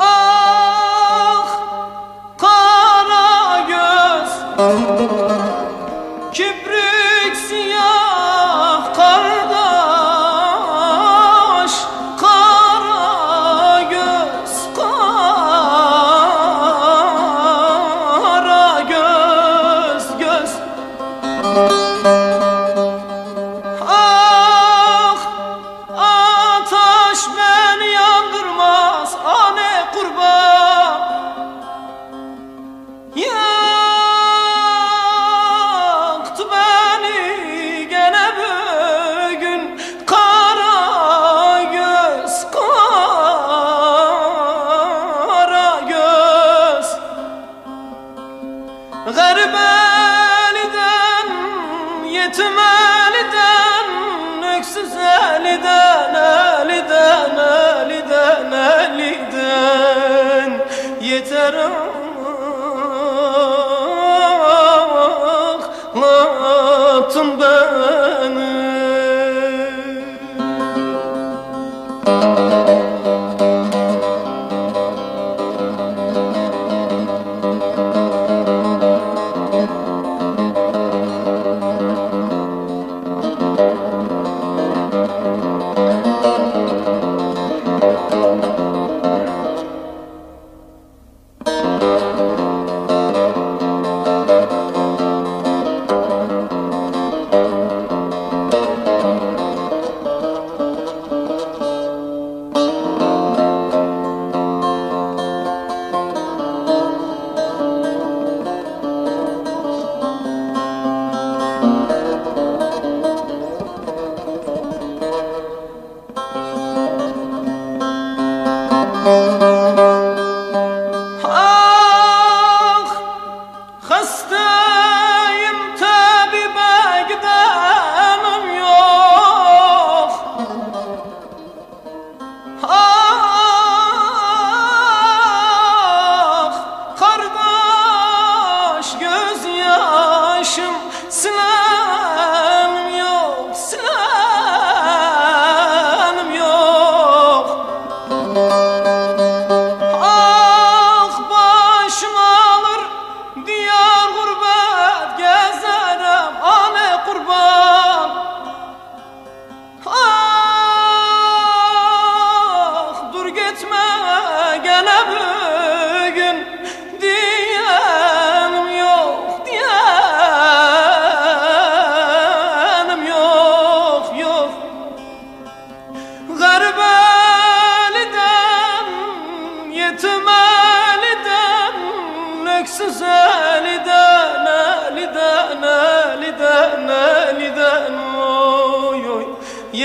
Ah, Kibri Garibeliden, yetimeli'den, öksüz eliden, eliden, eliden, eliden Yeter ağlatın ben Música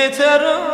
yeter